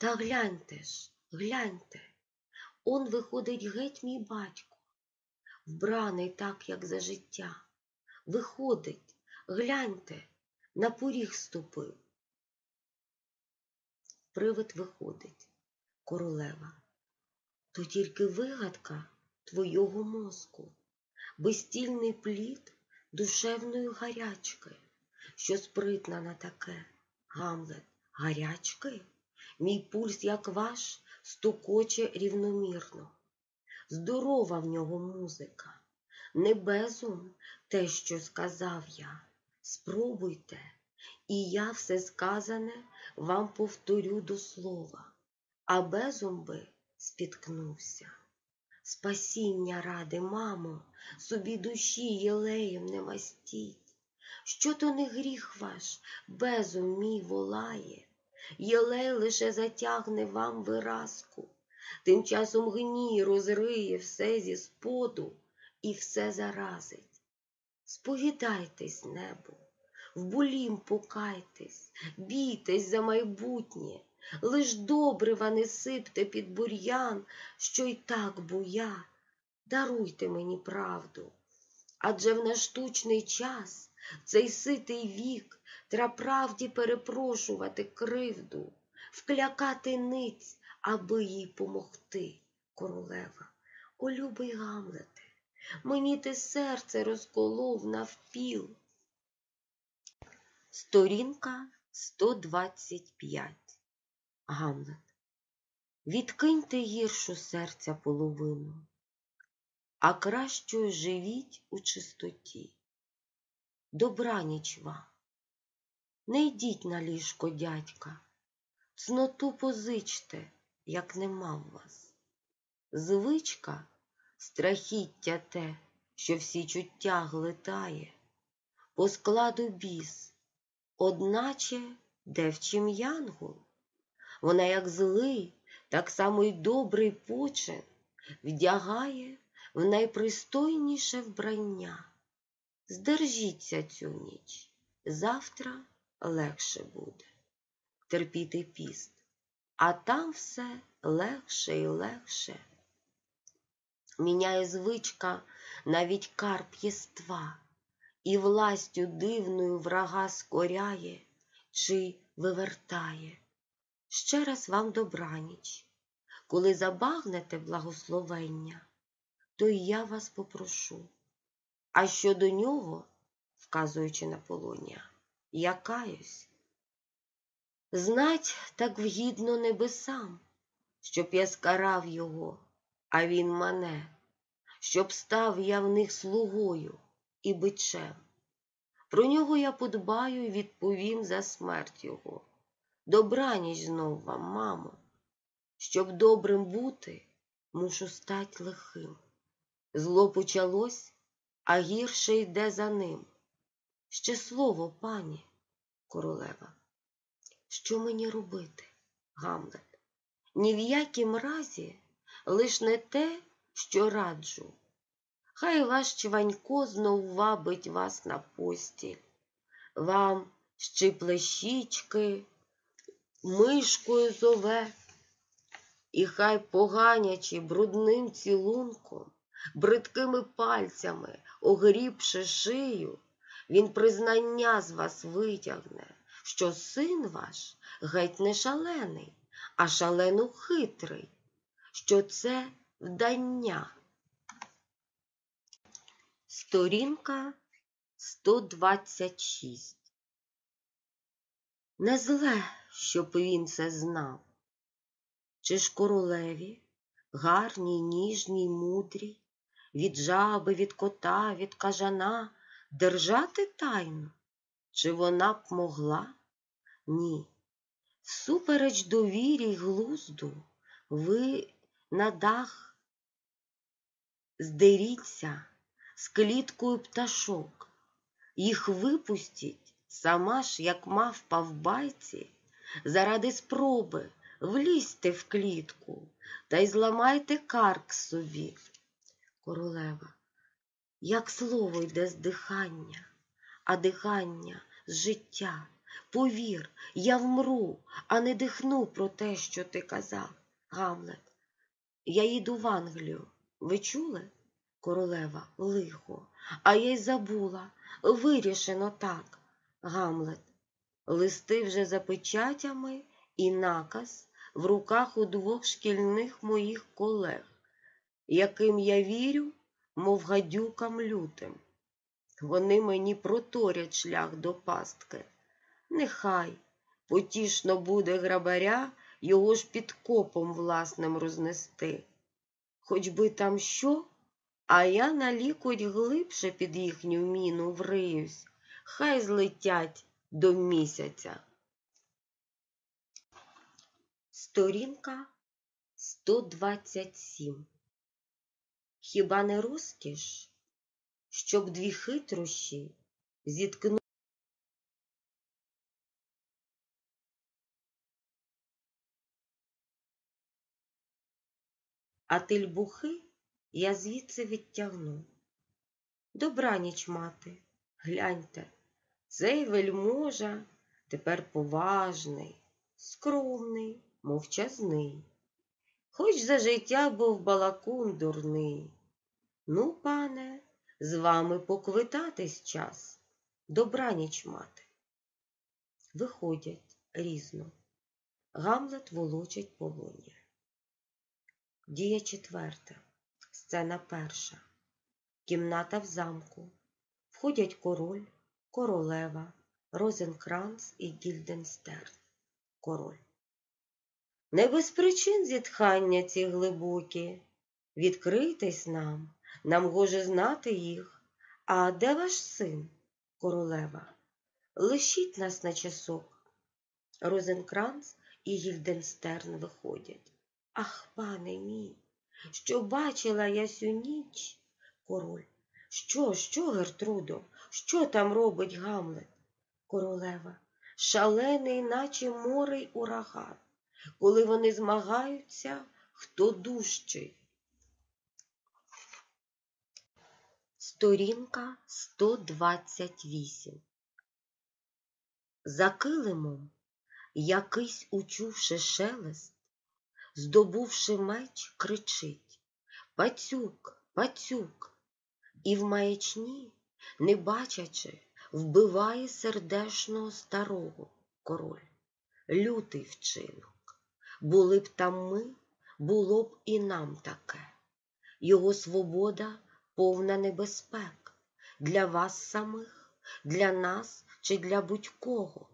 Та гляньте ж, гляньте, он виходить геть мій батько, вбраний так, як за життя. Виходить, гляньте, на поріг ступив. Привид виходить, королева. То тільки вигадка твого мозку, безстільний плід душевної гарячки, що спритна на таке, Гамлет, гарячки, мій пульс, як ваш, стукоче рівномірно. Здорова в нього музика, не безум те, що сказав я. Спробуйте, і я все сказане вам повторю до слова, а безум би спіткнувся. Спасіння ради, мамо, собі душі єлеєм не мастіть. Що то не гріх ваш, безум мій волає, єлей лише затягне вам виразку, тим часом гній розриє все зі споду і все заразить. Сповідайтесь, небо, в булім покайтесь, бійтесь за майбутнє, лиш добрива не сипте під бур'ян, що й так буя. Даруйте мені правду, адже в наш штучний час, цей ситий вік, тра правді перепрошувати кривду, вклякати ниць, аби їй помогти, королева. О, любий Гамлете, мені ти серце розколов навпіл. Сторінка 125 Гамлет. Відкиньте гіршу серця половину, а кращою живіть у чистоті. Добраніч вам. Не йдіть на ліжко, дядька, цноту позичте, як нема в вас. Звичка страхіття те, що всі чуття глитає, по складу біс, одначе девчим янгол. Вона, як злий, так само й добрий почин, вдягає в найпристойніше вбрання. Здержіться цю ніч, завтра легше буде терпіти піст, а там все легше і легше. Міняє звичка навіть карп єства, і властю дивною врага скоряє чи вивертає. Ще раз вам добраніч, коли забагнете благословення, то і я вас попрошу. А щодо нього, вказуючи на полонія, я каюсь. Знать так вгідно небесам, щоб я скарав його, а він мене, щоб став я в них слугою і бичем. Про нього я подбаю і відповім за смерть його. Добраніч знов вам, мамо, щоб добрим бути, мушу стать лихим. Зло почалось, а гірше йде за ним. Ще слово, пані королева. Що мені робити, Гамлет? Ні в якім разі лиш не те, що раджу. Хай ваш чванько знов вабить вас на постіль, вам щипле щічки, мишкою зове, і хай поганячи брудним цілунком, бридкими пальцями, огрібши шию, він признання з вас витягне, що син ваш геть не шалений, а шалено хитрий, що це вдання. Сторінка 126 Не зле, щоб він це знав. Чи ж королеві, гарній, ніжній, мудрій, від жаби, від кота, від кажана держати тайну? Чи вона б могла? Ні. Супереч довірі й глузду, ви на дах здеріться з кліткою пташок, їх випустіть, сама ж, як мавпа в байці, заради спроби влізьте в клітку та й зламайте карк собі. Королева, як слово йде з дихання, а дихання з життя, повір, я вмру, а не дихну про те, що ти казав, Гамлет. Я їду в Англію. Ви чули? Королева, лихо, а я й забула. Вирішено так, Гамлет. Листи вже за печатями і наказ в руках у двох шкільних моїх колег, яким я вірю, мов гадюкам лютим. Вони мені проторять шлях до пастки. Нехай потішно буде грабаря його ж під копом власним рознести. Хоч би там що, а я на лікоть глибше під їхню міну вриюсь, хай злетять до місяця. Сторінка 127 Хіба не розкіш, щоб дві хитрощі зіткнули? А тельбухи я звідси відтягну. Добраніч, мати, гляньте, цей вельможа тепер поважний, скромний, мовчазний. Хоч за життя був балакун дурний. Ну, пане, з вами поквитатись час. Добраніч, мати. Виходять різно. Гамлет волочить полонія. Дія четверта. Сцена перша. Кімната в замку. Входять король, королева, Розенкранц і Гільденстерн. Король. Не без причин зітхання ці глибокі. Відкрийтесь нам, нам гоже знати їх. А де ваш син, королева? Лишіть нас на часок. Розенкранц і Гільденстерн виходять. Ах, пане мій, що бачила я сю ніч, король. Що, що, Гертрудо, що там робить Гамлет? Королева, шалений, наче море ураган, коли вони змагаються, хто дужчий. Сторінка 128 За килимом, якийсь учувши шелест, здобувши меч, кричить Пацюк, пацюк, і в маячні, не бачачи, вбиває сердешного старого король. Лютий вчинок. Були б там ми, було б і нам таке. Його свобода повна небезпек для вас самих, для нас чи для будь-кого.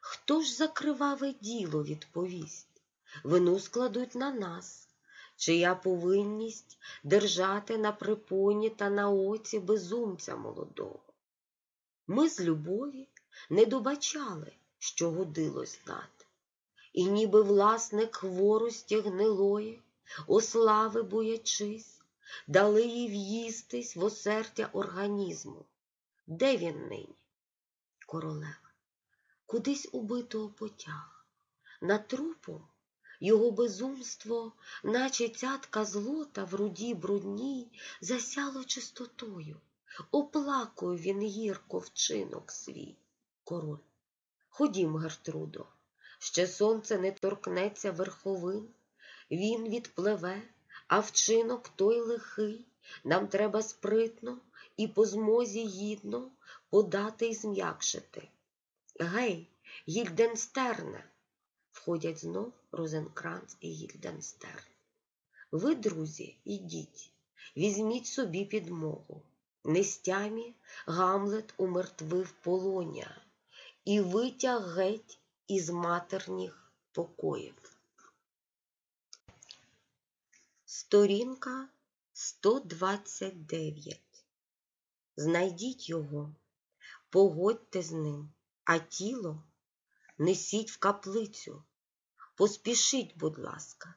Хто ж за криваве діло відповість? Вину складуть на нас, чия повинність держати на припоні та на оці безумця молодого. Ми з любові не добачали, що годилось знати, і ніби власник хворості гнилої, ослави боячись, дали їй в'їстись в осердя організму. Де він нині? Королева, кудись убитого потяг, на трупом його безумство, наче цятка злота в руді брудній, засяло чистотою. Оплакує він гірко вчинок свій, король. Ходім, Гертрудо, ще сонце не торкнеться верховин, він відпливе, а вчинок той лихий, нам треба спритно і по змозі гідно подати й зм'якшити. Гей, Гільденстерне! Входять знов Розенкранц і Гільденстерн. Ви, друзі, ідіть, візьміть собі підмогу. Нестямі Гамлет умертвив полоня і витяг геть із матерніх покоїв. Сторінка 129. Знайдіть його, погодьте з ним, а тіло несіть в каплицю. Поспішіть, будь ласка,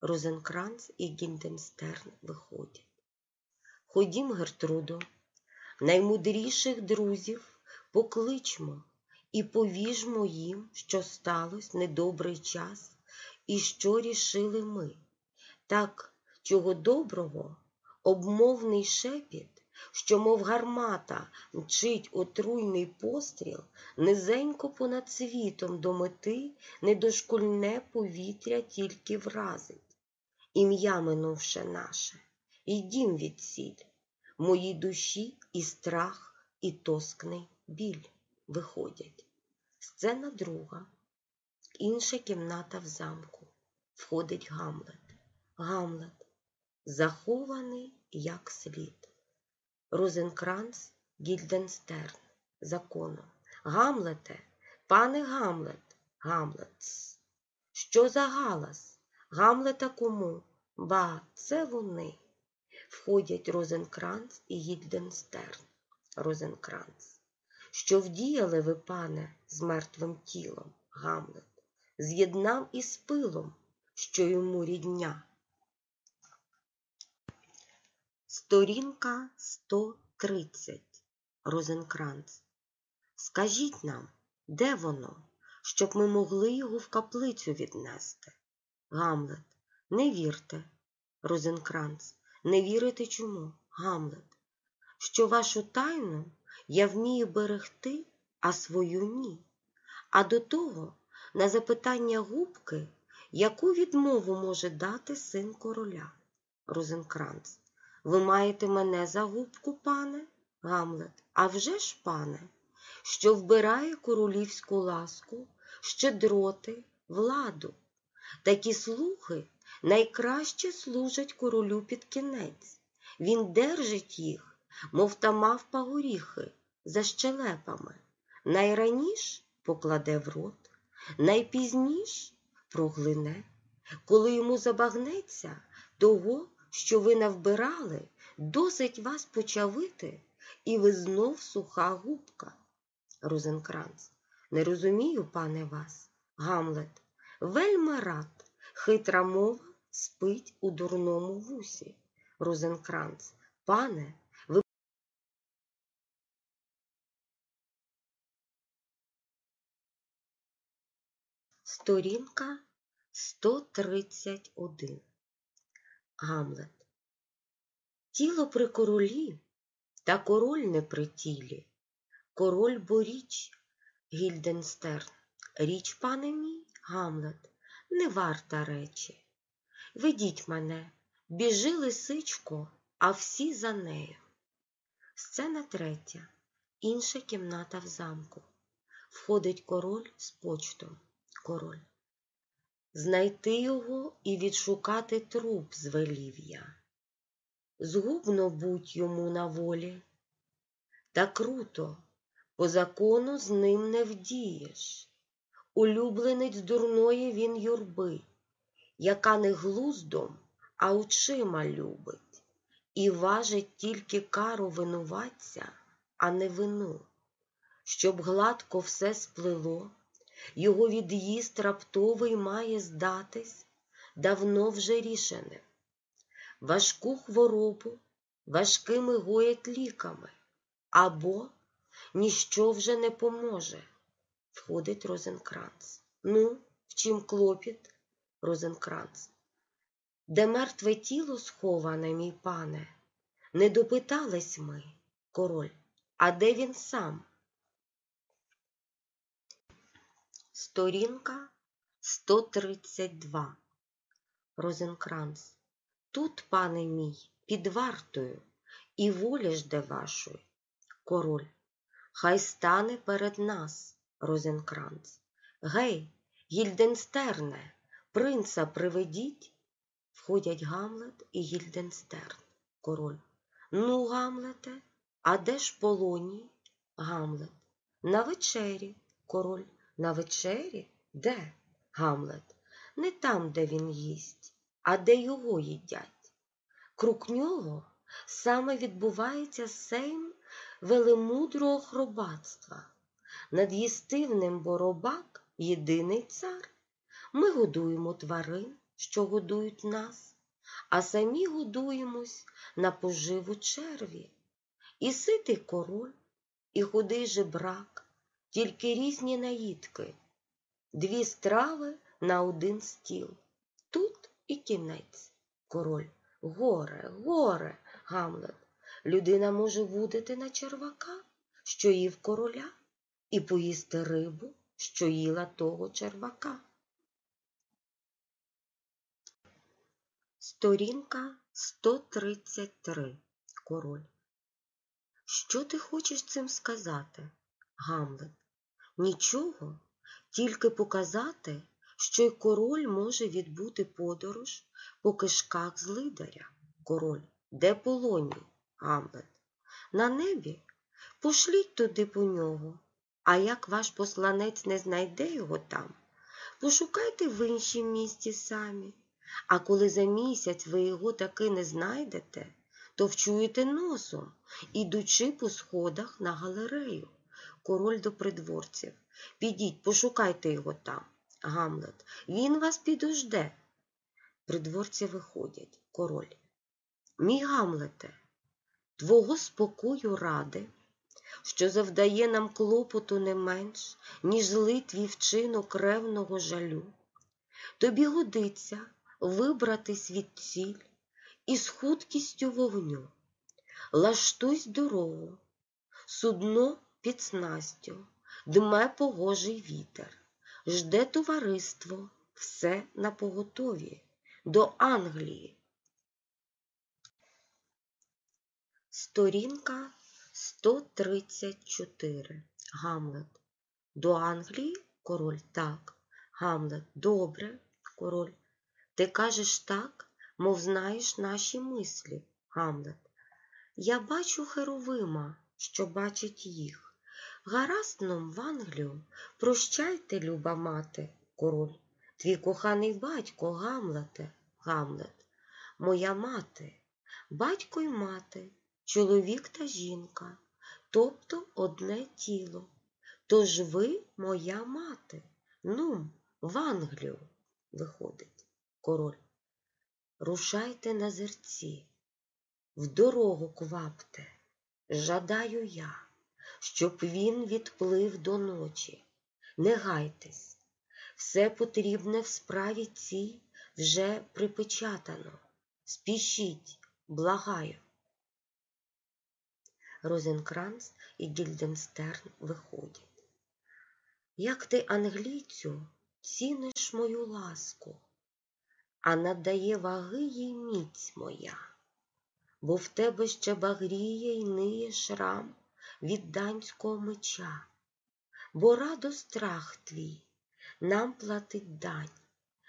Розенкранц і Гінденстерн виходять. Ходім, Гертрудо, наймудріших друзів покличмо і повіжмо їм, що сталося недобрий час, і що рішили ми. Так, чого доброго, обмовний шепіт що, мов гармата, мчить отруйний постріл, низенько понад світом до мети недошкульне повітря тільки вразить. Ім'я минувше наше, і дім від сіль, моїй душі і страх, і тоскний біль виходять. Сцена друга, інша кімната в замку. Входить Гамлет. Гамлет, захований як слід. Розенкранц Гільденстерн законом. Гамлете, пане Гамлет, Гамлетс. Що за галас? Гамлета кому? Ба, це вони. Входять Розенкранц і Гільденстерн. Розенкранц. Що вдіяли ви, пане, з мертвим тілом, Гамлет, з'єднав із пилом, що йому рідня. Сторінка 130. Розенкранц. Скажіть нам, де воно, щоб ми могли його в каплицю віднести? Гамлет. Не вірте, Розенкранц. Не вірите чому, Гамлет? Що вашу тайну я вмію берегти, а свою ні. А до того, на запитання губки, яку відмову може дати син короля? Розенкранц. Ви маєте мене за губку, пане? Гамлет. А вже ж, пане, що вбирає королівську ласку, щедроти, владу. Такі слухи найкраще служать королю під кінець. Він держить їх, мов та мавпа горіхи, за щелепами. Найраніш покладе в рот, найпізніш проглине, коли йому забагнеться того, що ви навбирали, досить вас почавити, і ви знов суха губка. Розенкранц. Не розумію, пане вас, Гамлет, вельми рад, хитра мова спить у дурному вусі. Розенкранц, пане, ви. Сторінка 131. Гамлет. Тіло при королі, та король не при тілі. Король бо річ, Гільденстерн. Річ, пане мій, Гамлет, не варта речі. Ведіть мене, біжи лисичко, а всі за нею. Сцена третя. Інша кімната в замку. Входить король з почтом. Король. Знайти його і відшукати труп звелів я. Згубно будь йому на волі, та круто, по закону з ним не вдієш. Улюбленець дурної він юрби, яка не глуздом, а очима любить, і важить тільки кару винуватця, а не вину, щоб гладко все сплило. Його від'їзд раптовий має здатись давно вже рішеним. Важку хворобу важкими гоять ліками, або ніщо вже не поможе. Входить Розенкранц. Ну, в чим клопіт, Розенкранц? Де мертве тіло сховане, мій пане? Не допитались ми, король, а де він сам? Сторінка 132. Розенкранц. Тут, пане мій, під вартою, і воля жде вашої. Король. Хай стане перед нас, Розенкранц. Гей, Гільденстерне, принца приведіть. Входять Гамлет і Гільденстерн. Король. Ну, Гамлете, а де ж полоній? Гамлет. На вечері, король. На вечері? Де? Гамлет? Не там, де він їсть, а де його їдять. Круг нього саме відбувається сейм велемудрого хробатства. Над їстивним боробак єдиний цар. Ми годуємо тварин, що годують нас, а самі годуємось на поживу черві. І ситий король, і худий жебрак тільки різні наїдки, дві страви на один стіл. Тут і кінець, король. Горе, горе, Гамлет. людина може вудити на червака, що їв короля, і поїсти рибу, що їла того червака. Сторінка 133. Король. Що ти хочеш цим сказати, Гамлет? Нічого, тільки показати, що й король може відбути подорож по кишках злидаря. Король, де полоній, Гамлет? На небі? Пошліть туди по нього. А як ваш посланець не знайде його там, пошукайте в іншім місті самі. А коли за місяць ви його таки не знайдете, то вчуєте носом, ідучи по сходах на галерею. Король до придворців. Підіть, пошукайте його там. Гамлет, він вас підожде. Придворці виходять. Король. Мій Гамлете, твого спокою ради, що завдає нам клопоту не менш, ніж злий вчинок ревного жалю. Тобі годиться вибрати світ ціль із худкістю вогню. Лаштуйсь дорогу, судно під снастю, дме погожий вітер, жде товариство, все на поготові до Англії. Сторінка 134. Гамлет. До Англії король так. Гамлет. Добре, король. Ти кажеш так, мов знаєш наші мислі, Гамлет. Я бачу Херовима, що бачить їх. Гаразд нам в Англію, прощайте, люба мати, король, твій коханий батько, Гамлете, Гамлет, моя мати, батько й мати, чоловік та жінка, тобто одне тіло. Тож ви моя мати, ну, в Англію виходить король. Рушайте на зерці, в дорогу квапте, жадаю я, щоб він відплив до ночі. Не гайтесь, все потрібне в справі цій вже припечатано. Спішіть, благаю. Розенкранц і Гільденстерн виходять. Як ти, англійцю, ціниш мою ласку, а надає ваги їй міць моя, бо в тебе ще багріє й ниє шрам від данського меча, бо радо страх твій нам платить дань,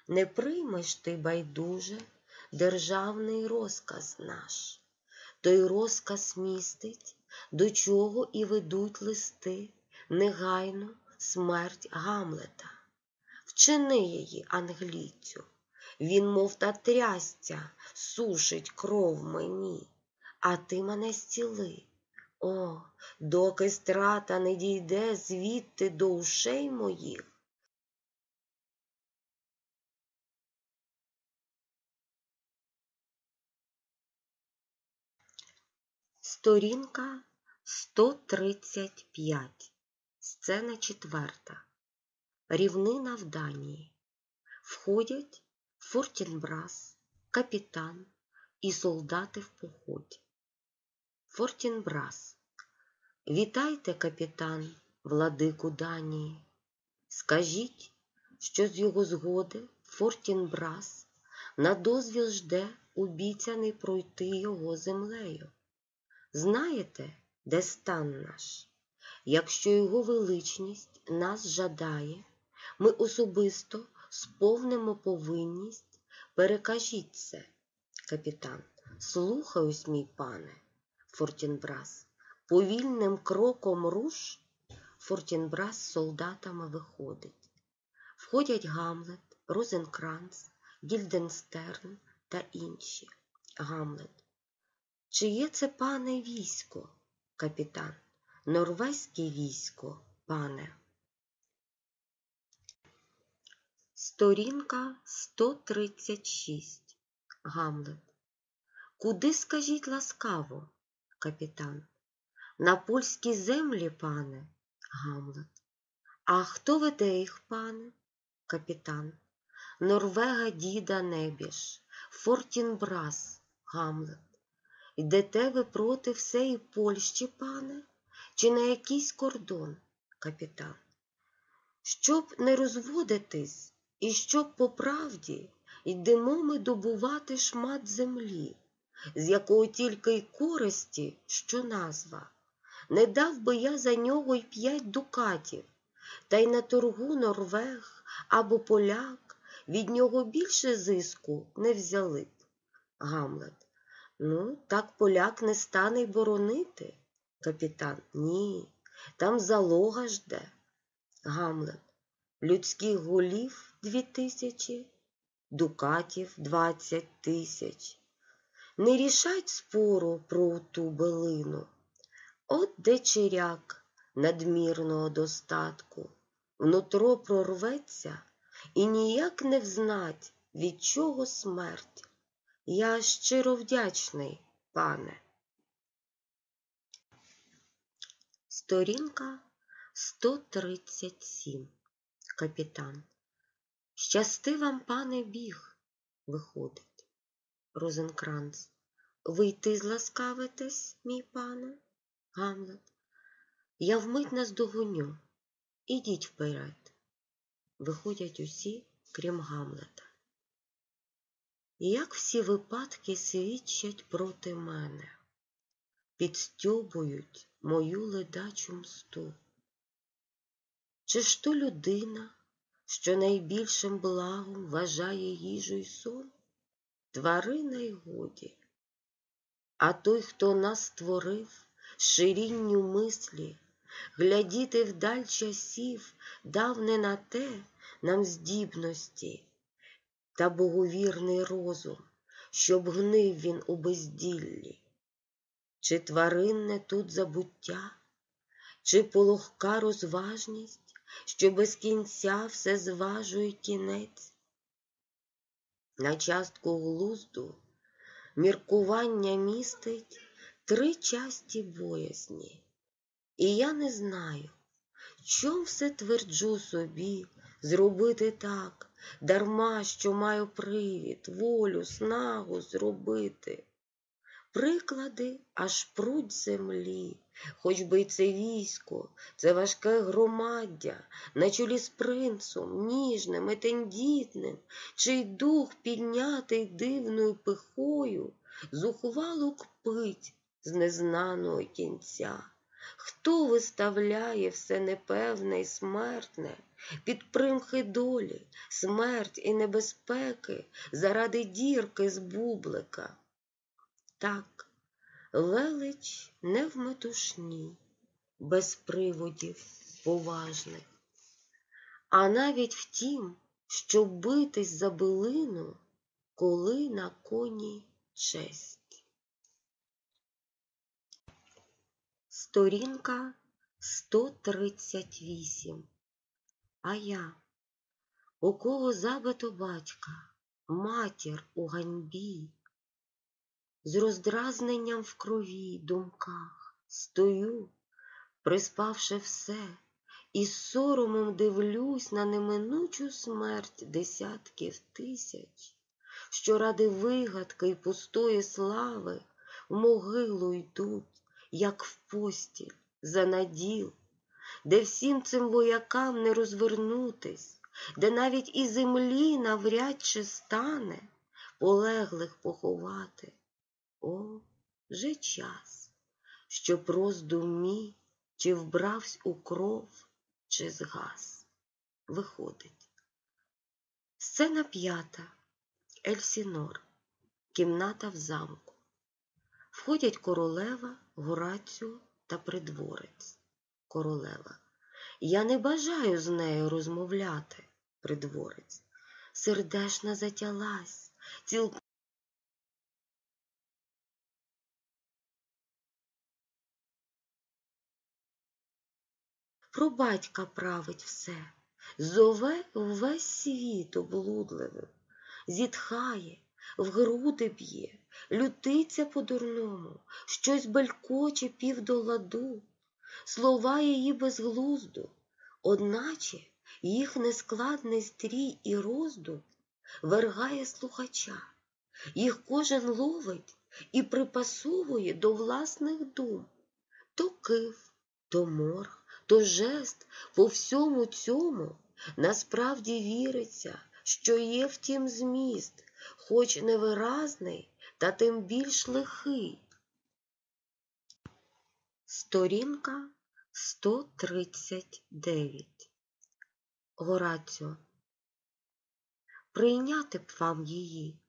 не приймеш ти байдуже державний розказ наш, той розказ містить, до чого і ведуть листи негайну смерть Гамлета. Вчини її, англійцю, він, мов та трясця, сушить кров мені, а ти мене зціли. О, доки страта не дійде звідти до ушей моїх. Сторінка 135. Сцена четверта. Рівнина в Данії. Входять Фортінбрас, капітан і солдати в поході. Фортінбрас. Вітайте, капітан, владику Данії. Скажіть, що з його згоди Фортінбрас на дозвіл жде обіцяний пройти його землею. Знаєте, де стан наш? Якщо його величність нас жадає, ми особисто сповнимо повинність, перекажіть це, капітан. Слухаюсь, мій пане, Фортінбрас. Повільним кроком руш Фортінбрас з солдатами виходить. Входять Гамлет, Розенкранц, Гільденстерн та інші. Гамлет. Чиє це пане військо, капітан? Норвезьке військо, пане. Сторінка 136. Гамлет. Куди скажіть ласкаво, капітан? На польські землі, пане, Гамлет. А хто веде їх, пане? Капітан. Норвега діда Небіж, Фортінбрас, Гамлет. Йдете ви проти всеї Польщі, пане, чи на якийсь кордон, капітан? Щоб не розводитись, і щоб по правді йдемо ми добувати шмат землі, з якого тільки й користі, що назва. Не дав би я за нього й п'ять дукатів, та й на торгу Норвег або поляк від нього більше зиску не взяли б. Гамлет. Ну, так поляк не стане й боронити. Капітан. Ні, там залога жде. Гамлет. Людських голів дві тисячі, дукатів двадцять тисяч. Не рішать спору про ту билину. От де чиряк надмірного достатку, внутро прорветься і ніяк не взнать, від чого смерть. Я щиро вдячний, пане. Сторінка 137. Капітан. Щасти вам, пане, біг, виходить. Розенкранц. Вийти зласкавитесь, мій пане? Гамлет. Я вмить наздогоню. Ідіть вперед. Виходять усі, крім Гамлета. Як всі випадки свідчать проти мене, підстьобують мою ледачу мсту. Чи ж то людина, що найбільшим благом вважає їжу й сон? Тварина й годі. А той, хто нас створив, ширінню мислі, глядіти вдаль часів, дав не на те нам здібності та боговірний розум, щоб гнив він у безділлі. Чи тваринне тут забуття, чи пологка розважність, що без кінця все зважує кінець? На частку глузду. Міркування містить три часті боязні, і я не знаю, чом все тверджу собі зробити так, дарма що маю привід, волю, снагу зробити. Приклади аж пруть землі, хоч би й це військо, це важке громаддя, на чолі з принцом, ніжним і тендітним, чий дух піднятий дивною пихою, зухвало кпить з незнаного кінця. Хто виставляє все непевне й смертне під примхи долі, смерть і небезпеки заради дірки з бублика? Так, велич не в метушні, без приводів поважних, а навіть в тім, щоб битись за билину, коли на коні честь. Сторінка 138. А я, у кого забито батька, матір у ганьбі, з роздразненням в крові думках стою, приспавши все, і з соромом дивлюсь на неминучу смерть десятків тисяч, що ради вигадки й пустої слави в могилу йдуть, як в постіль, за наділ, де всім цим воякам не розвернутись, де навіть і землі навряд чи стане полеглих поховати. О, вже час, щоб роздум мій чи вбравсь у кров, чи згас. Виходить. Сцена п'ята. Ельсінор. Кімната в замку. Входять королева, Гораціо та придворець. Королева. Я не бажаю з нею розмовляти, придворець. Сердешна затялась, ціл... Про батька править все, зове весь світ облудливим, зітхає, в груди б'є, лютиться по-дурному, щось белькоче пів до ладу, слова її безглузду, одначе їх нескладний стрій і роздум вергає слухача, їх кожен ловить і припасовує до власних дум. То кив, то морг, то жест по всьому цьому насправді віриться, що є в тім зміст, хоч невиразний, та тим більш лихий. Сторінка 139 Гораціо Прийняти б вам її,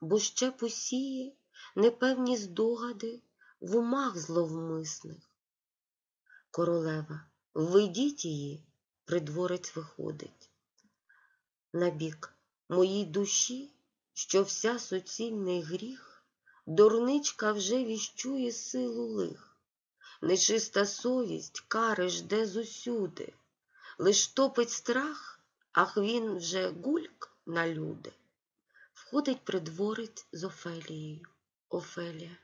бо ще посіє непевні здогади в умах зловмисних. Королева, введіть її, придворець виходить. Набік моїй душі, що вся суцільний гріх, дурничка вже віщує силу лих. Нечиста совість кари жде зусюди, лиш топить страх, ах він вже гульк на люди. Входить придворець з Офелією. Офелія,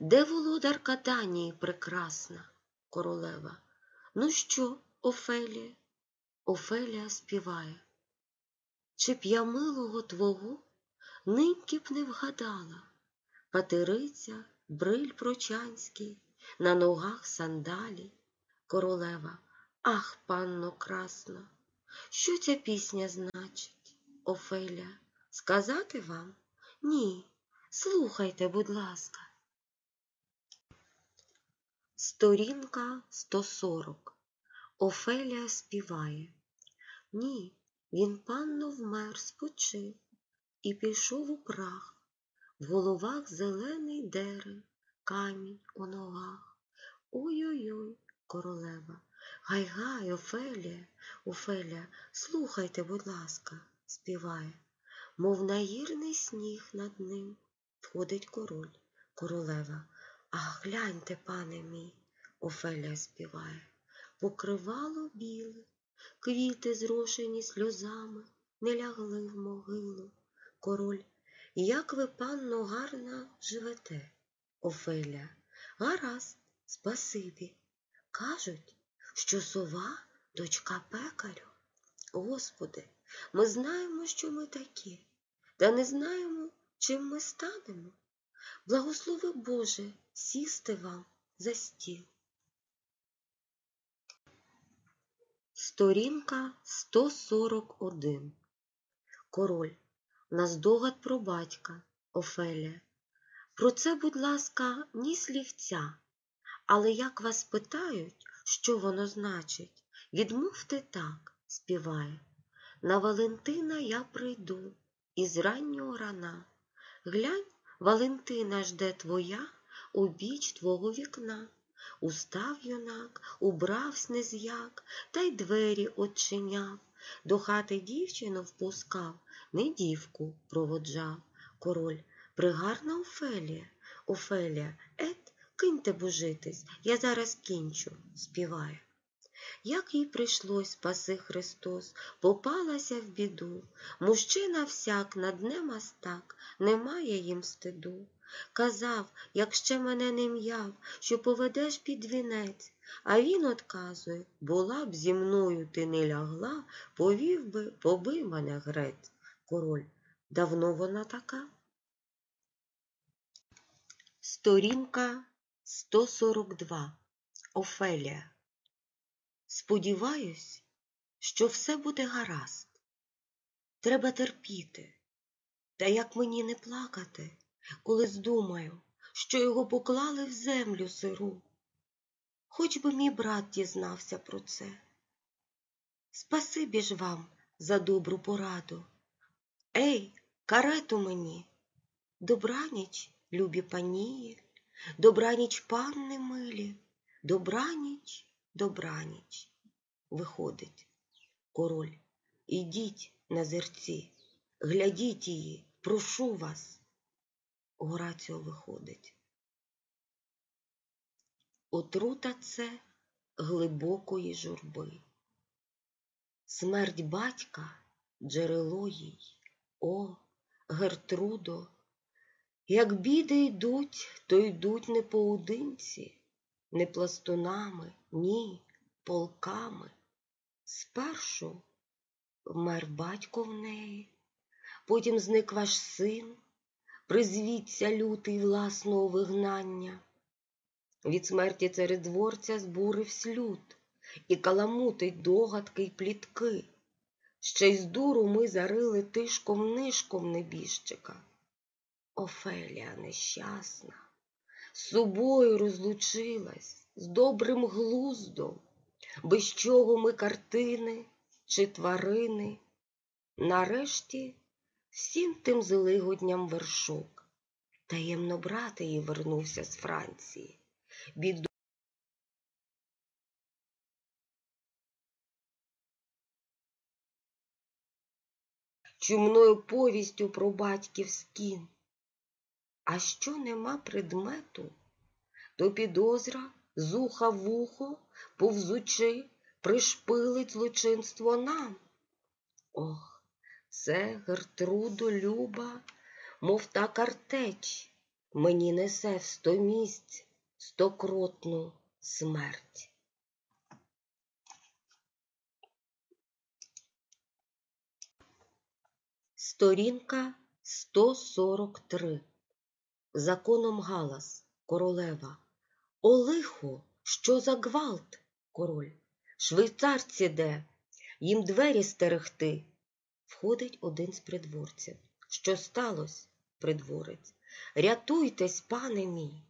де володарка Данії прекрасна, королева? Ну що, Офелія? Офелія співає. Чи б я милого твого ниньки б не вгадала, Патериця, бриль прочанський, на ногах сандалі, королева, ах, панно красна, що ця пісня значить, Офеля, сказати вам? Ні, слухайте, будь ласка. Сторінка 140. Офелія співає. Ні, він панно вмер, спочив і пішов у прах, в головах зелений дерев, камінь у ногах. Ой-ой-ой, королева. Гай-гай, Офелія, Офелія, слухайте, будь ласка, співає, мов наїрний сніг над ним. Входить король, королева. Ах, гляньте, пане мій, Офелія співає, покривало біле, квіти, зрошені сльозами, не лягли в могилу. Король, як ви, панно, гарно живете, Офелія, гаразд, спасибі. Кажуть, що сова дочка пекарю. Господи, ми знаємо, що ми такі, та не знаємо, чим ми станемо. Благослови Боже сісти вам за стіл. Сторінка 141 Король. Наздогад про батька Офелія. Про це, будь ласка, ні слівця. Але як вас питають, що воно значить, відмовте так, співає. На Валентина я прийду із раннього рана. Глянь, Валентина жде твоя у біч твого вікна. Устав юнак, убравсь незяк, та й двері очиняв. До хати дівчину впускав, не дівку проводжав. Король, пригарна Офелія, Офелія, ет, киньте божитись, я зараз кінчу, співає. Як їй прийшлось, спаси Христос, попалася в біду. Мужчина всяк на дне мастак, немає їм стиду. Казав, як ще мене не м'яв, що поведеш під вінець, а він отказує, була б зі мною ти не лягла, повів би, побий мене грець. Король, давно вона така? Сторінка 142. Офелія. Сподіваюсь, що все буде гаразд. Треба терпіти. Та як мені не плакати, коли здумаю, що його поклали в землю сиру. Хоч би мій брат дізнався про це. Спасибі ж вам за добру пораду. Ей, карету мені, добраніч, любі панії, добраніч, панни милі, добраніч, добраніч. Виходить, король, ідіть на зерці, глядіть її, прошу вас. Гораціо виходить. Отрута це глибокої журби. Смерть батька джерело їй, о, Гертрудо, як біди йдуть, то йдуть не поодинці, не пластунами, ні, полками. Спершу вмер батько в неї, потім зник ваш син, призвіться лютий власного вигнання. Від смерті царедворця збуривсь люд, і каламутить догадки й плітки. Ще й з дуру ми зарили тишком нишком небіжчика. Офелія нещасна, з собою розлучилась, з добрим глуздом, без чого ми картини чи тварини. Нарешті всім тим злигодням вершок. Таємно брат її вернувся з Франції. Біду чумною повістю про батьків скін. А що нема предмету, то підозра з уха в ухо, повзучи, пришпилить злочинство нам. Ох, це Гертрудо Люба, мов та картеч, мені несе в сто місць стокротну смерть. Сторінка 143 Законом галас, королева. О, лихо, що за гвалт, король? Швейцарці де? Їм двері стерегти. Входить один з придворців. Що сталося, придворець? Рятуйтесь, пане мій.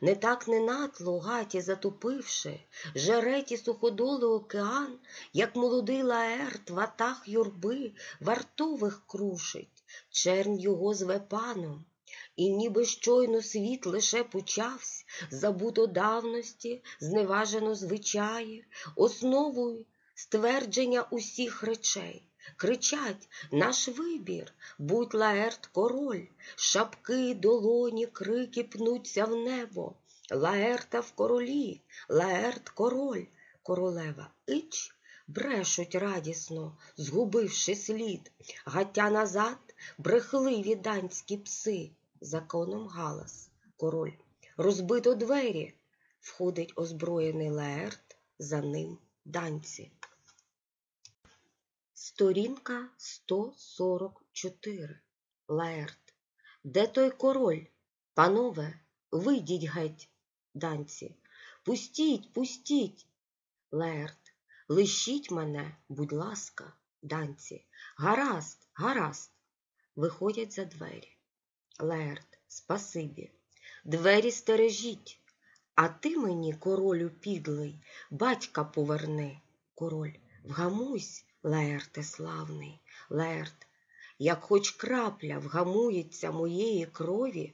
Не так ненатло гаті затупивши, жереті суходоли океан, як молодий лаерт, ватах юрби, вартових крушить, чернь його зве паном. І ніби щойно світ лише почавсь, забуто давності, зневажено звичаї, основою ствердження усіх речей. Кричать наш вибір, будь лаерт король, шапки, долоні, крики пнуться в небо. Лаерта в королі, лаерт король, королева ич, брешуть радісно, згубивши слід, гаття назад брехливі данські пси, законом галас, король. Розбито двері, входить озброєний лаерт, за ним данці. Сторінка 144. Лаерт. Де той король? Панове, вийдіть геть, данці. Пустіть, пустіть. Лаерт. Лишіть мене, будь ласка, данці. Гаразд, гаразд. Виходять за двері. Лаерт. Спасибі. Двері стережіть. А ти мені, королю підлий, батька поверни. Король. Вгамуйсь. Лаерте славний, Лаерт, як хоч крапля вгамується моєї крові,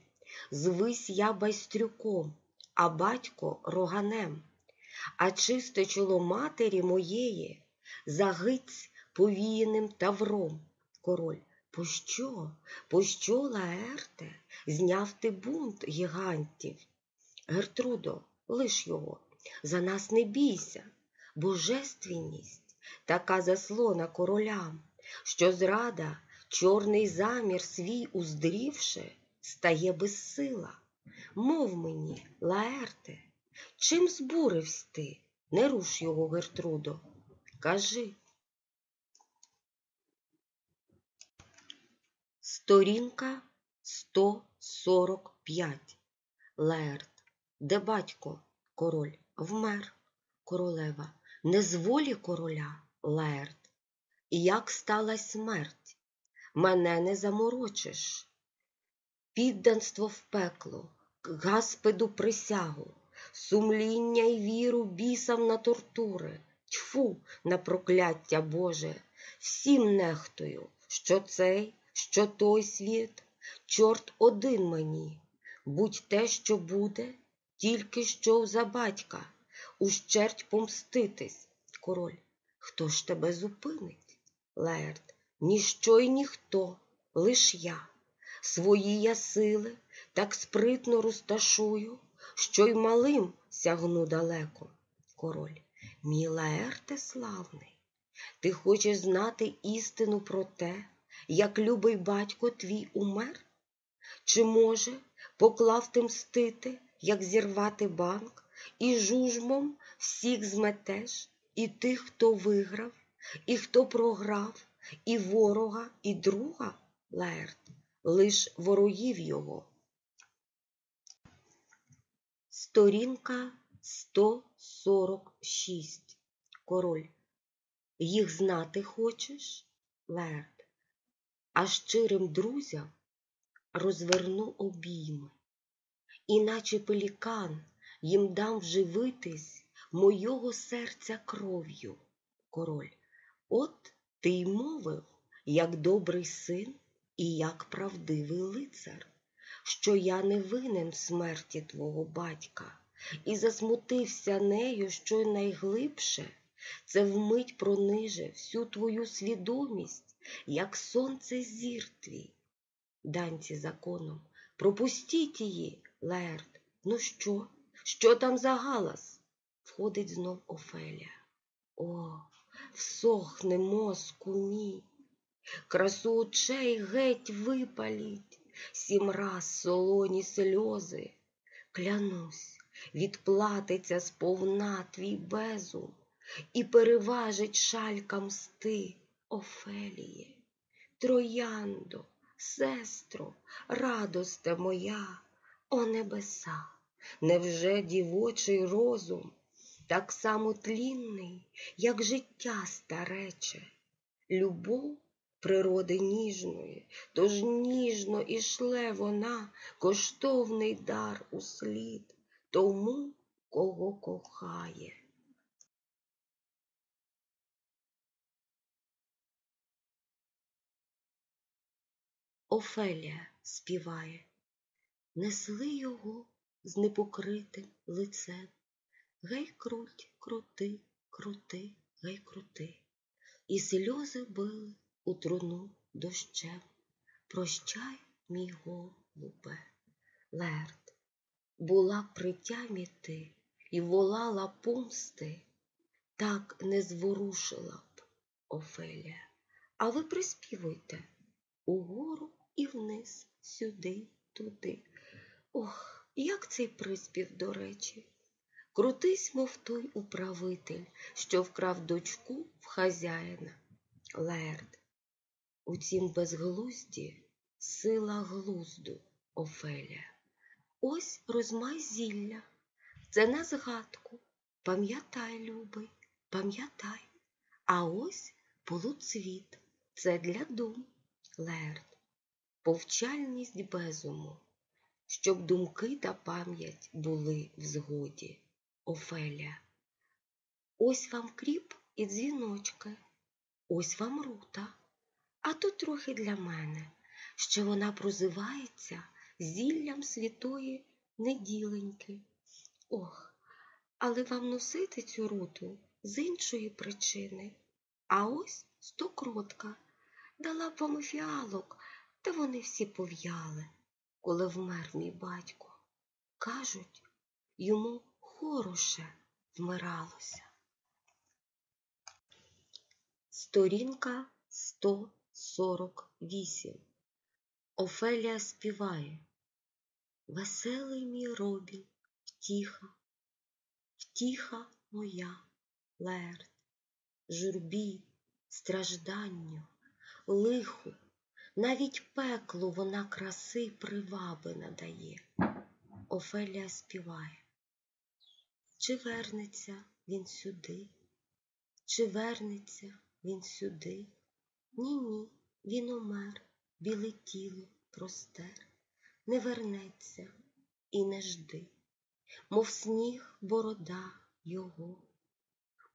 звись я байстрюком, а батько роганем, а чисте чоло матері моєї загиць повіяним тавром. Король, пощо, пощо, Лаерте, зняв ти бунт гігантів? Гертрудо, лиш його, за нас не бійся, божественність така заслона королям, що зрада, чорний замір свій уздрівши, стає безсила. Мов мені, Лаерте, чим збуривсь ти? Не руш його, Гертрудо. Кажи. Сторінка 145. Лаерт. Де батько, король, вмер, королева, не з волі короля. Лаерт, як стала смерть, мене не заморочиш. Підданство в пекло, гаспеду присягу, сумління й віру бісам на тортури, тьфу на прокляття Боже, всім нехтою, що цей, що той світ, чорт один мені, будь те, що буде, тільки що за батька, ущерть помститись, король. Хто ж тебе зупинить, Лаерт? Ніщо й ніхто, лиш я. Свої я сили так спритно розташую, що й малим сягну далеко. Король, мій Лаерте славний, ти хочеш знати істину про те, як любий батько твій умер? Чи, може, поклав ти мстити, як зірвати банк, і жужмом всіх зметеш? і тих, хто виграв, і хто програв, і ворога, і друга, Лаерт, лиш ворогів його. Сторінка 146. Король. Їх знати хочеш, Лерд, а щирим друзям розверну обійми, іначе пелікан їм дам вживитись мойого серця кров'ю, король. От ти й мовив, як добрий син і як правдивий лицар, що я не винен смерті твого батька, і засмутився нею, що найглибше, це вмить прониже всю твою свідомість, як сонце зір твій. Данці законом, пропустіть її, Лерд. Ну що? Що там за галас? Входить знов Офелія. О, всохне мозку мій. Красу очей геть випаліть, сім раз солоні сльози. Клянусь, відплатиться сповна твій безум і переважить шалька мсти Офеліє. Трояндо, сестро, радосте моя, о небеса, невже дівочий розум так само тлінний, як життя старече, любов природи ніжної, тож ніжно ішле вона коштовний дар у слід тому, кого кохає. Офелія співає, несли його з непокритим лицем. Гей, круть, крути, крути, гей, крути. І сльози били у труну дощем. Прощай, мій голубе, Лерд, була при ти і волала помсти, так не зворушила б Офелія. А ви приспівуйте угору і вниз, сюди, туди. Ох, як цей приспів, до речі. Крутись, мов той управитель, що вкрав дочку в хазяїна. Лаерт. У цім безглузді сила глузду Офелія. Ось розмай-зілля. Це на згадку. Пам'ятай, любий, пам'ятай. А ось полуцвіт. Це для дум. Лаерт. Повчальність безуму, щоб думки та пам'ять були в згоді. Офелія. Ось вам кріп і дзвіночки, ось вам рута, а то трохи для мене, що вона прозивається зіллям святої неділеньки. Ох, але вам носити цю руту з іншої причини. А ось стокротка. Дала б вам фіалок, та вони всі пов'яли, коли вмер мій батько. Кажуть, йому хороше вмиралося. Сторінка 148. Офелія співає. Веселий мій робін, втіха, втіха моя, лерд, журбі, стражданню, лиху, навіть пеклу вона краси приваби надає. Офелія співає. Чи вернеться він сюди? Чи вернеться він сюди? Ні, ні, він умер, біле тіло простер, не вернеться і не жди, мов сніг борода його,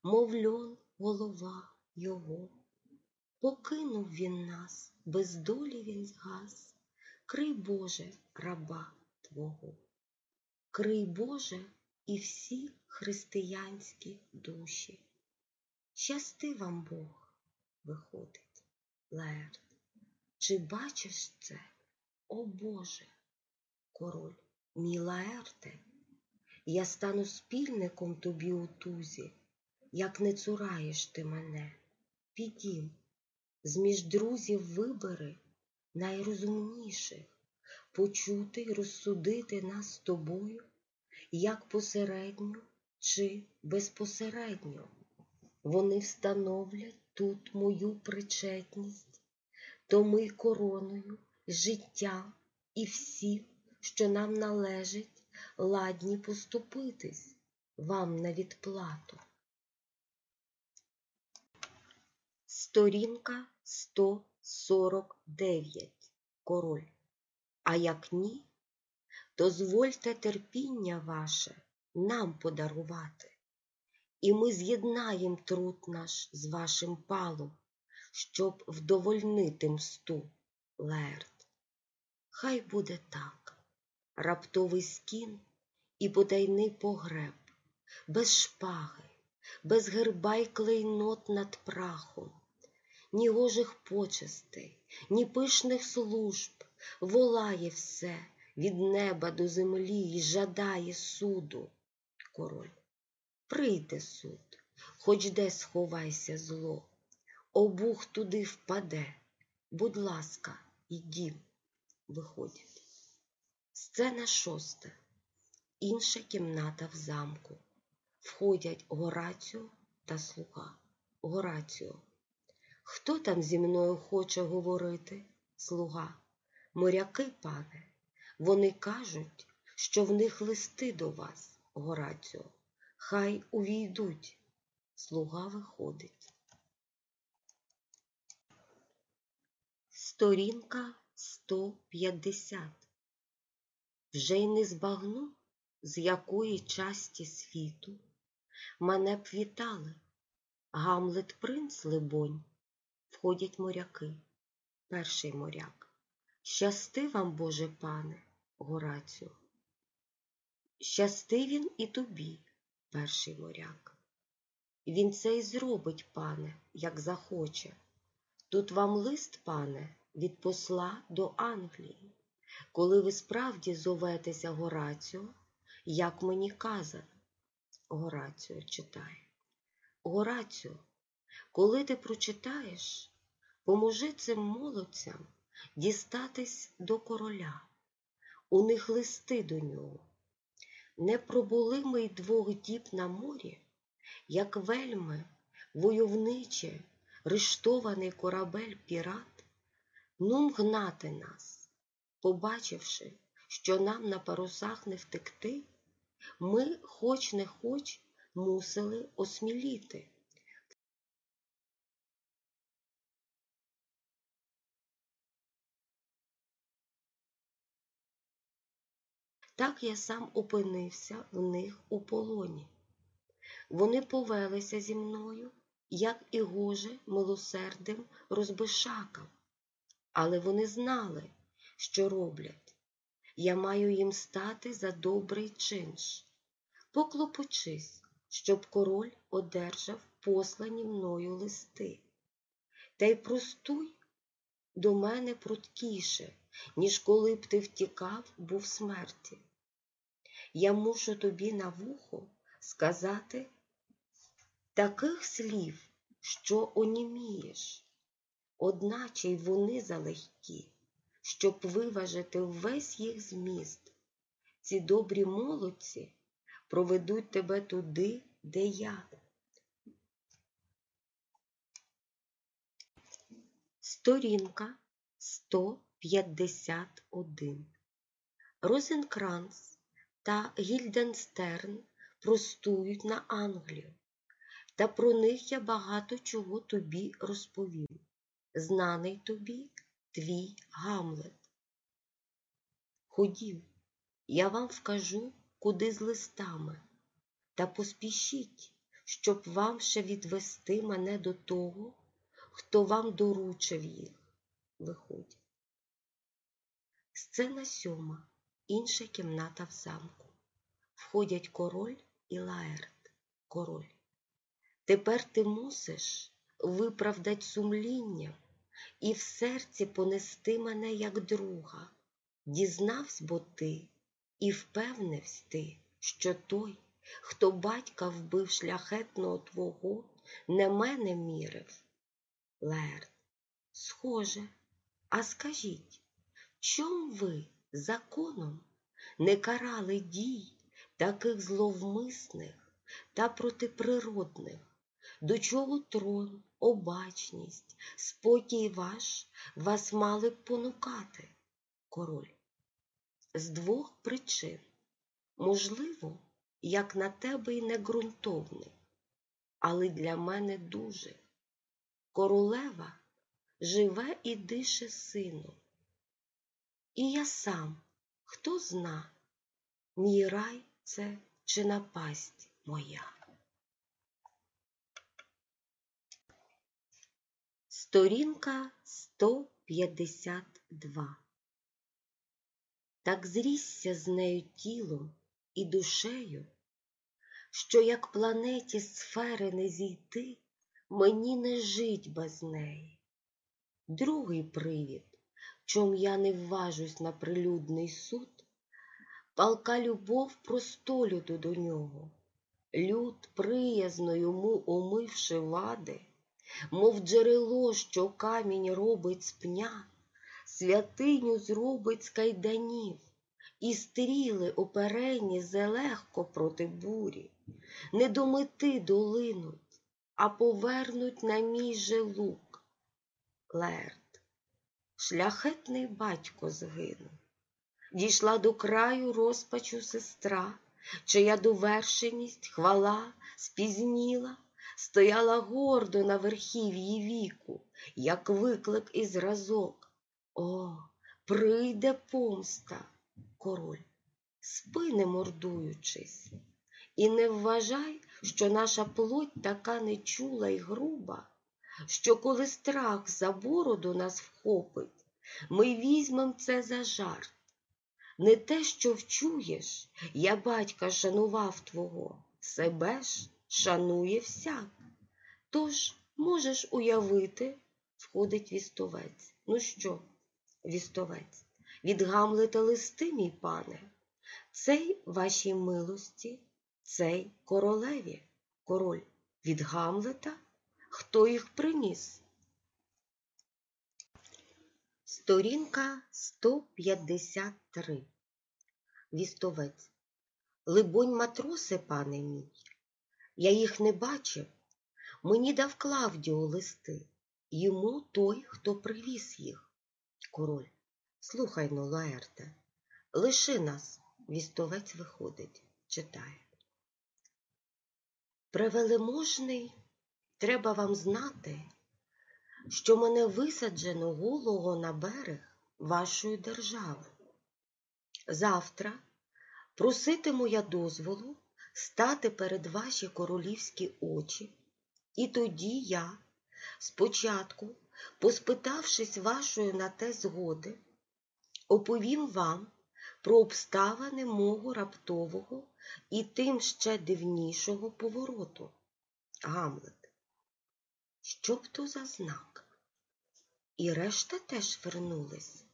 мов льон голова його. Покинув він нас, без долі він згас, крий Боже раба Твого, крий Боже і всі християнські душі. Щасти вам Бог, виходить, Лерд. Чи бачиш це, о Боже, король, мій Лаерте? Я стану спільником тобі у тузі, як не цураєш ти мене. Підім, зміж друзів вибери найрозумніших, почути й розсудити нас з тобою як посередньо чи безпосередньо. Вони встановлять тут мою причетність, то ми короною життя і всі, що нам належить, ладні поступитись вам на відплату. Сторінка 149. Король. А як ні, то звольте терпіння ваше нам подарувати, і ми з'єднаєм труд наш з вашим палом, щоб вдовольнити мсту, Лерт. Хай буде так, раптовий скін і потайний погреб, без шпаги, без герба й клейнот над прахом, ні гожих почестей, ні пишних служб, волає все від неба до землі й жадає суду. Король, прийде суд, хоч де сховайся зло, обух туди впаде, будь ласка, ідім, виходять. Сцена шоста. Інша кімната в замку. Входять Гораціо та слуга. Гораціо. Хто там зі мною хоче говорити? Слуга. Моряки, пане. Вони кажуть, що в них листи до вас, Гораціо. Хай увійдуть. Слуга виходить. Сторінка 150. Вже й не збагну, з якої часті світу мене б вітали. Гамлет принц, либонь, входять моряки. Перший моряк. Щасти вам, Боже пане, Горацію. Щасти він і тобі, перший моряк. Він це й зробить, пане, як захоче. Тут вам лист, пане, від посла до Англії. Коли ви справді зоветеся Гораціо, як мені казано, Гораціо читає. Гораціо, коли ти прочитаєш, поможи цим молодцям дістатись до короля. У них листи до нього. Не пробули ми й двох діб на морі, як вельми, войовниче, рештований корабель пірат, нум гнати нас, побачивши, що нам на парусах не втекти, ми, хоч не хоч, мусили осміліти. Так я сам опинився в них у полоні. Вони повелися зі мною, як і гоже милосердим розбишакам, але вони знали, що роблять. Я маю їм стати за добрий чинш. Поклопочись, щоб король одержав послані мною листи. Та й простуй до мене пруткіше, ніж коли б ти втікав, був смерті. Я мушу тобі на вухо сказати таких слів, що онімієш, одначе й вони залегкі, щоб виважити весь їх зміст. Ці добрі молодці проведуть тебе туди, де я. Сторінка 151. Розенкранц та Гільденстерн простують на Англію, та про них я багато чого тобі розповім. Знаний тобі твій Гамлет. Ходім, я вам вкажу, куди з листами, та поспішіть, щоб вам ще відвести мене до того, хто вам доручив їх. Виходять. Сцена сьома. Інша кімната в замку. Входять король і Лаерт. Король. Тепер ти мусиш виправдать сумління і в серці понести мене як друга. Дізнавсь бо ти і впевнивсь ти, що той, хто батька вбив шляхетного твого, не мене мірив. Лаерт. Схоже, а скажіть, чом ви законом не карали дій таких зловмисних та протиприродних, до чого трон, обачність, спокій ваш вас мали б понукати? Король. З двох причин. Можливо, як на тебе й не ґрунтовний, але для мене дуже. Королева живе і дише сином. І я сам, хто зна, мій рай це чи напасть моя. Сторінка 152 Так зрісся з нею тілом і душею, що як планеті сфери не зійти, мені не жить без неї. Другий привід, чом я не вважусь на прилюдний суд, палка любов простолюду до нього, люд приязно йому омивши вади, мов джерело, що камінь робить з пня, святиню зробить з кайданів, і стріли оперені зелегко проти бурі, не до мети долинуть, а повернуть на мій же лук. Лерт, шляхетний батько згинув. Дійшла до краю розпачу сестра, чия довершеність, хвала спізніла, стояла гордо на верхів'ї віку, як виклик і зразок. О, прийде помста, король, спи не мордуючись, і не вважай, що наша плоть така нечула й груба, що коли страх за бороду нас вхопить, ми візьмем це за жарт. Не те, що вчуєш, я батька шанував твого, себе ж шанує всяк. Тож можеш уявити, входить вістовець. Ну що, вістовець, від Гамлета листи, мій пане, цей вашій милості, цей королеві, король від Гамлета, хто їх приніс? Сторінка 153. Вістовець. Либонь, матроси, пане мій, я їх не бачив. Мені дав Клавдіо листи, йому той, хто привіз їх. Король. Слухай но, Лаерте, лиши нас, вістовець виходить, читає. Превелеможний, треба вам знати, що мене висаджено голого на берег вашої держави. Завтра проситиму я дозволу стати перед ваші королівські очі, і тоді я, спочатку, поспитавшись вашої на те згоди, оповім вам про обставини мого раптового і тим ще дивнішого повороту. Гамлет. Що б то за знак? І решта теж вернулись.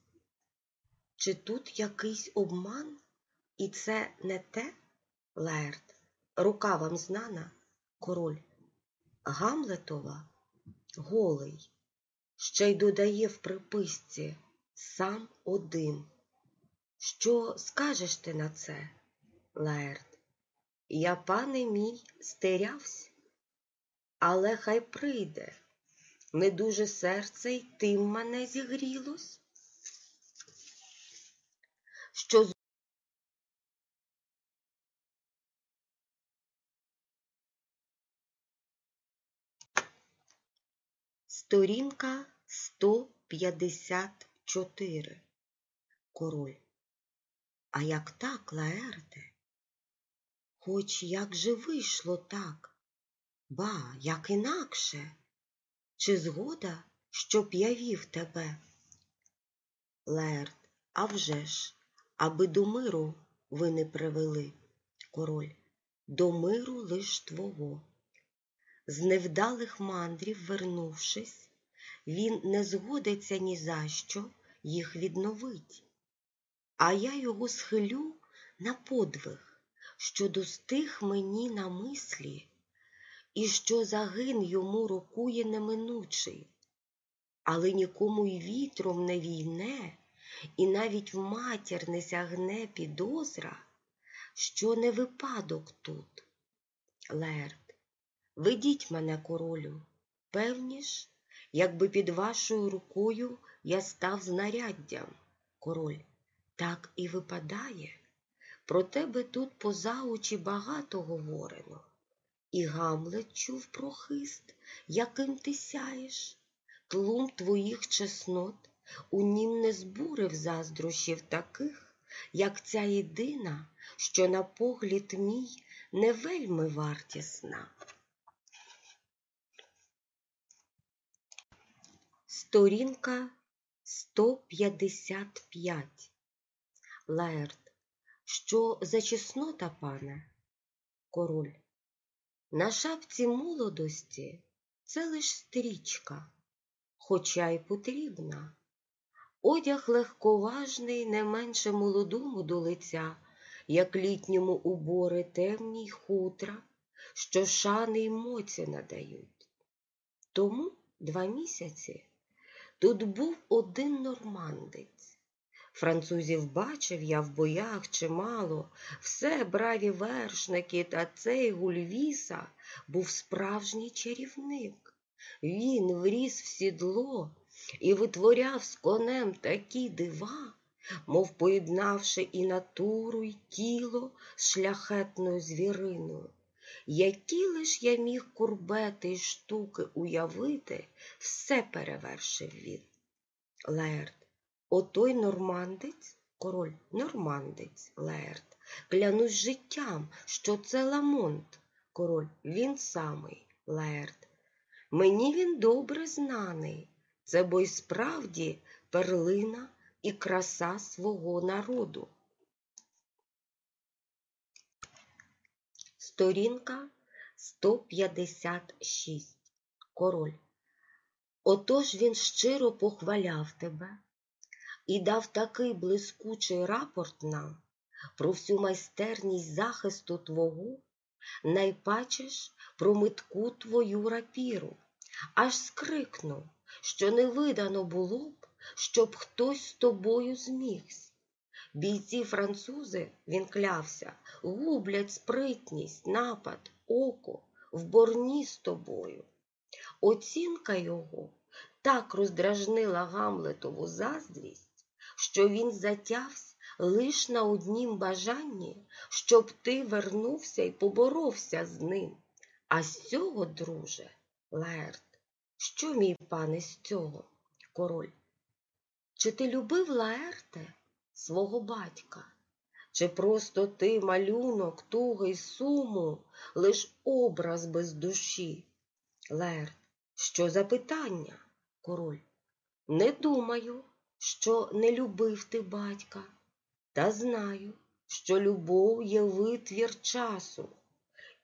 Чи тут якийсь обман? І це не те, Лаерт, рука вам знана, король. Гамлетова голий, ще й додає в приписці сам один. Що скажеш ти на це, Лаерт? Я, пане мій, стерявсь, але хай прийде. Не дуже серце й тим мене зігрілось. Що Сторінка 154. Король. А як так, Лаерте? Хоч як же вийшло так? Ба, як інакше? Чи згода, щоб я вів тебе? Лаерт, а вже ж, аби до миру ви не привели, король, до миру лиш твого. З невдалих мандрів вернувшись, він не згодиться ні за що їх відновить. А я його схилю на подвиг, що достиг мені на мислі, і що загин йому рокує неминучий, але нікому й вітром не війне, і навіть в матір не сягне підозра, що не випадок тут. Лерт, ведіть мене, королю, певні ж, якби під вашою рукою я став знаряддям, Король. Так і випадає. Про тебе тут поза очі багато говорено. І Гамлет чув про хист, яким ти сяєш. Тлум твоїх чеснот у нім не збурив заздрощів таких, як ця єдина, що на погляд мій не вельми вартісна. Сторінка 155. Лаерт. Що за чеснота, пане? Король. На шапці молодості це лиш стрічка, хоча й потрібна. Одяг легковажний не менше молодому до лиця, як літньому убори темні й хутра, що шани й моці надають. Тому два місяці тут був один нормандець. Французів бачив я в боях чимало, все браві вершники, та цей Гульвіса був справжній чарівник. Він вріс в сідло і витворяв з конем такі дива, мов поєднавши і натуру, і тіло з шляхетною звіриною. Які лиш я міг курбети й штуки уявити, все перевершив він. Лаерт. Отой нормандець, король нормандець, Лаерт, клянусь життям, що це Ламонт, король, він самий, Лаерт. Мені він добре знаний, це бо й справді перлина і краса свого народу. Сторінка 156. Король. Отож він щиро похваляв тебе і дав такий блискучий рапорт нам про всю майстерність захисту твого, найпачеш про митку твою рапіру, аж скрикнув, що не видано було б, щоб хтось з тобою змігся. Бійці французи, він клявся, гублять спритність, напад, око в борні з тобою. Оцінка його так роздражнила Гамлетову заздрість, що він затявся лиш на однім бажанні, щоб ти вернувся і поборовся з ним. А з цього, друже, Лаерт, що, мій пане, з цього, король? Чи ти любив Лаерте, свого батька? Чи просто ти малюнок, туги й суму, лиш образ без душі? Лаерт, що за питання, король? Не думаю, що не любив ти батька, та знаю, що любов є витвір часу,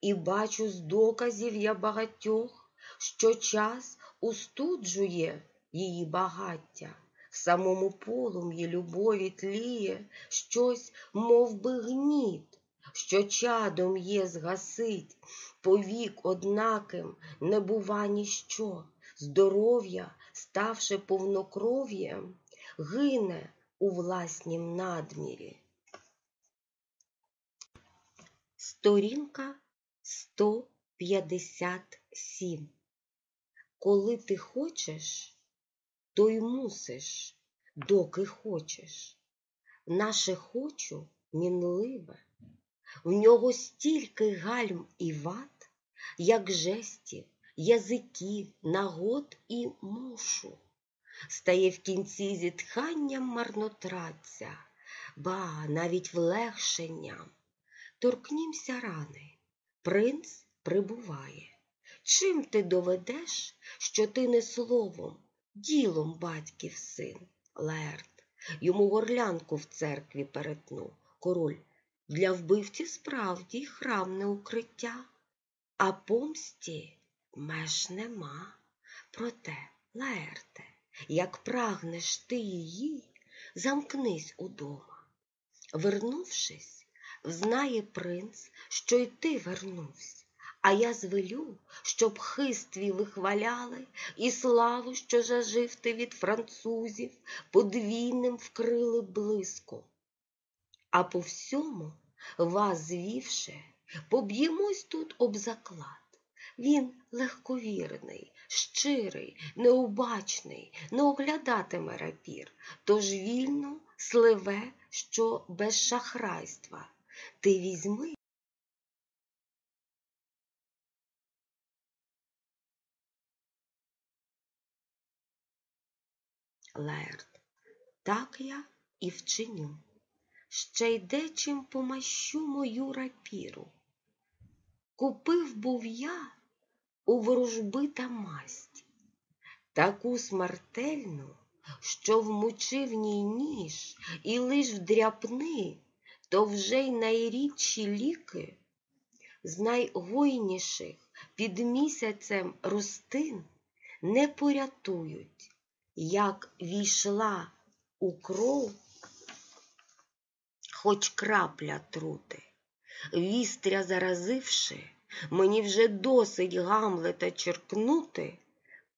і бачу з доказів я багатьох, що час устуджує її багаття. В самому полум'ї любові тліє щось, мов би, гніт, що чадом є згасить, повік однаким не бува ніщо, здоров'я, ставши повнокров'ям, гине у власнім надмірі. Сторінка 157 Коли ти хочеш, то й мусиш, доки хочеш. Наше хочу мінливе, в нього стільки гальм і ват, як жестів, язиків, нагод і мушу. Стає в кінці зітханням марнотратця, ба навіть влегшенням. Торкнімся рани, принц прибуває. Чим ти доведеш, що ти не словом, ділом батьків син, Лерт, йому горлянку в церкві перетнув, король. Для вбивці справді храмне укриття, а помсті меж нема. Проте, Лаерте, як прагнеш ти її, замкнись удома. Вернувшись, взнає принц, що й ти вернувся, а я звелю, щоб хист твій вихваляли, і славу, що зажив ти від французів, подвійним вкрили блиско. А по всьому, вас звівши, поб'ємось тут об заклад. Він легковірний, щирий, необачний, не оглядатиме рапір, тож вільно сливе, що без шахрайства. Ти візьми. Лаерт, так я і вчиню. Ще й дечим помащу мою рапіру. Купив був я у ворожбита масть, таку смертельну, що вмочив ній ніж і лиш вдряпни, то вже й найрідші ліки з найгойніших під місяцем ростин не порятують, як війшла у кров хоч крапля трути. Вістря заразивши, мені вже досить гамлета черкнути,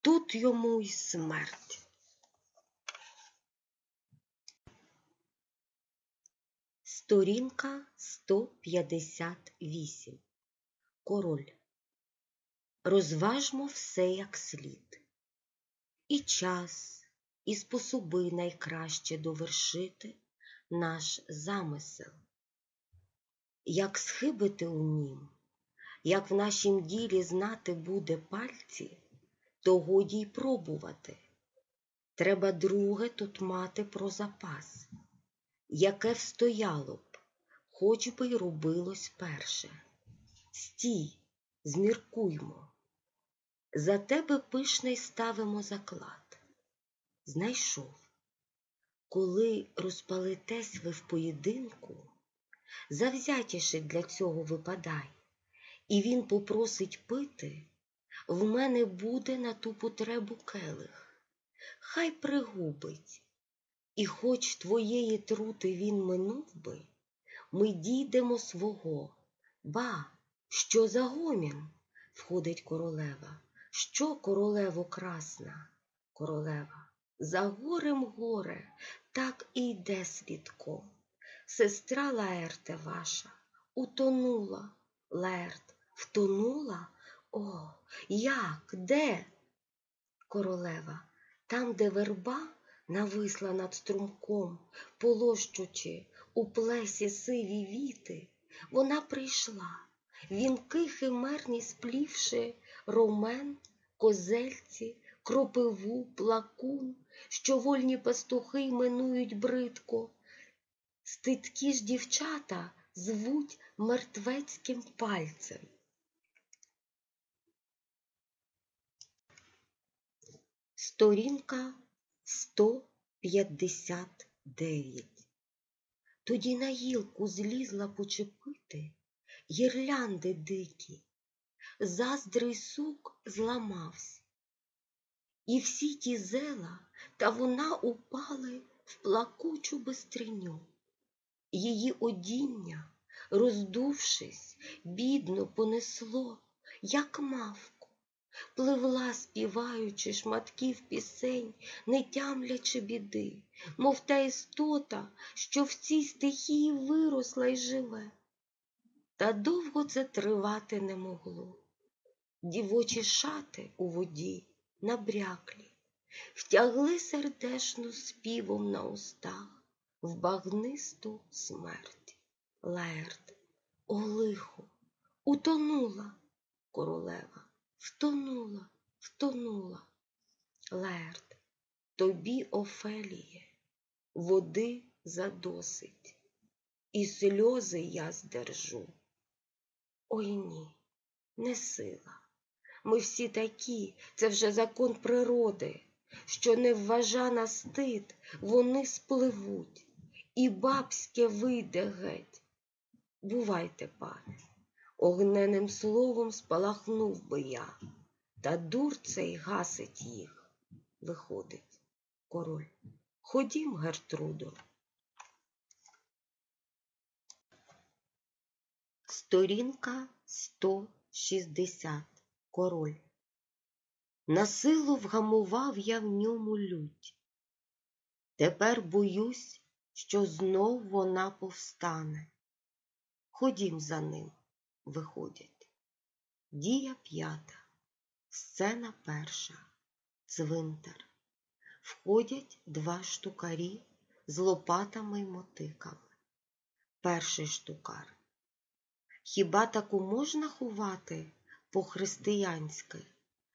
тут йому й смерть. Сторінка 158. Король. Розважмо все як слід. І час, і способи найкраще довершити наш замисел. Як схибити у нім, як в нашім ділі знати буде пальці, то годі й пробувати. Треба друге тут мати про запас, яке встояло б, хоч би й робилось перше. Стій, зміркуймо, за тебе пишний ставимо заклад. Знайшов. Коли розпалитесь ви в поєдинку, завзятіше для цього випадай, і він попросить пити, в мене буде на ту потребу келих. Хай пригубить, і хоч твоєї трути він минув би, ми дійдемо свого. Ба, що за гомін? входить королева. Що королево красна, королева? За горем горе, так і йде слідком. Сестра Лаерте ваша утонула. Лаерт втонула? О, як, де? Королева, там, де верба нависла над струмком, полощучи у плесі сиві віти, вона прийшла, вінки химерні сплівши ромен, козельці, кропиву, плакун, що вольні пастухи іменують бридко. Стидкі ж дівчата звуть мертвецьким пальцем. Сторінка 159. Тоді на гілку злізла почепити гірлянди дикі, заздрий сук зламався. І всі ті зела та вона упали в плакучу бистриню. Її одіння, роздувшись, бідно понесло, як мавку, пливла, співаючи шматків пісень, не тямлячи біди, мов та істота, що в цій стихії виросла й живе. Та довго це тривати не могло. Дівочі шати у воді набряклі, втягли сердешну співом на устах в багнисту смерть. Лаерт, о лихо, утонула королева, втонула, втонула. Лаерт, тобі, Офеліє, води задосить, і сльози я здержу. Ой ні, не сила. Ми всі такі, це вже закон природи, що не вважа на стид, вони спливуть, і бабське вийде геть. Бувайте, пане, огненним словом спалахнув би я, та дур цей гасить їх. Виходить, король. Ходім, Гертрудо. Сторінка 160 король. На силу вгамував я в ньому лють. Тепер боюсь, що знов вона повстане. Ходім за ним, виходять. Дія п'ята. Сцена перша. Цвинтар. Входять два штукарі з лопатами й мотиками. Перший штукар. Хіба таку можна ховати по-християнськи,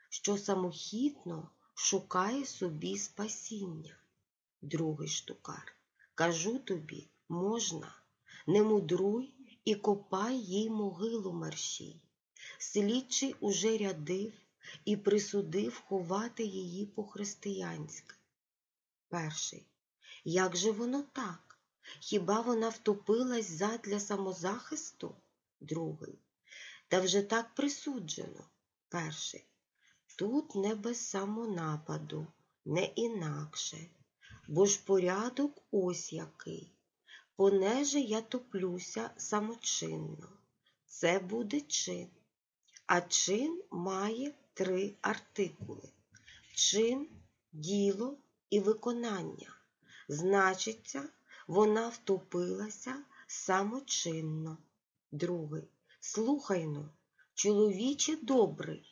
що самохідно шукає собі спасіння? Другий штукар. Кажу тобі, можна, не мудруй і копай їй могилу мерщій. Слідчий уже рядив і присудив ховати її по-християнськи. Перший. Як же воно так? Хіба вона втопилась задля самозахисту? Другий. Та вже так присуджено. Перший. Тут не без самонападу, не інакше, бо ж порядок ось який. Понеже я топлюся самочинно. Це буде чин. А чин має три артикули: чин, діло і виконання. Значиться, вона втопилася самочинно. Другий. Слухайно, чоловіче добрий,